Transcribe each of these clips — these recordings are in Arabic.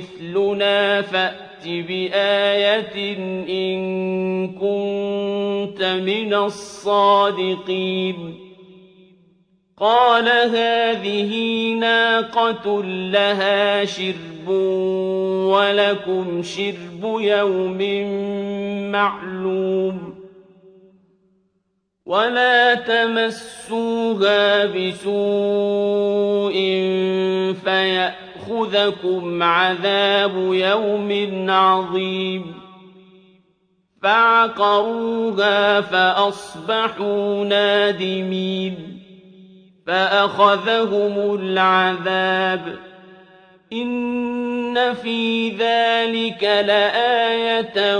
مِّثْلُنَا فَأْتِ بِآيَةٍ إِن كُنتَ مِنَ الصَّادِقِينَ. قَالَ هَٰذِهِ نَاقَةٌ لَّهَا شِرْبٌ وَلَكُمْ شِرْبُ يَوْمٍ مَّعْلُومٍ. وَلَا تَمَسُّوهَا بِسُوءٍ فَيَأْخُذَكُمْ عَذَابُ يَوْمٍ عَظِيمٍ. فَعَقَرُوهَا فَأَصْبَحُوا نَادِمِينَ. فَأَخَذَهُمُ الْعَذَابُ ۗ. إِنَّ فِي ذَٰلِكَ لَآيَةً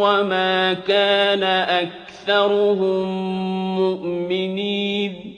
وَمَا كَانَ أَكْثَرُهُم مُّؤْمِنِينَ.